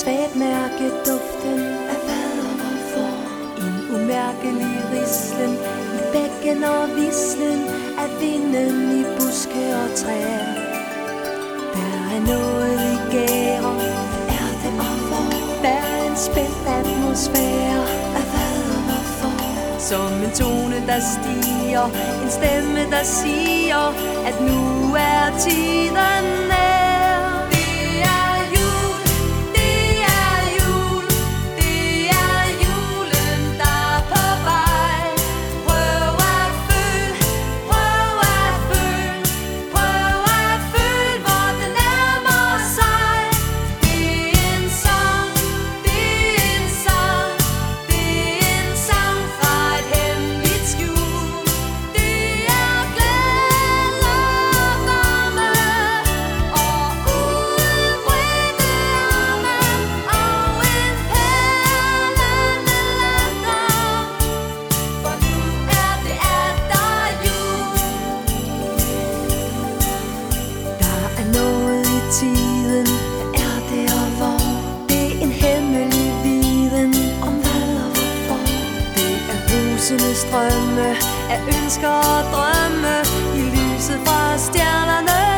svagt mærke duften af padder får En umærkelig rislen i bækken og vislen Af vinden i buske og træer Der er noget i gære, er det og Der er en spændt atmosfære af padder får Som en tone der stiger, en stemme der siger At nu er tiden af strømme Af ønsker og drømme I lyset fra stjernerne.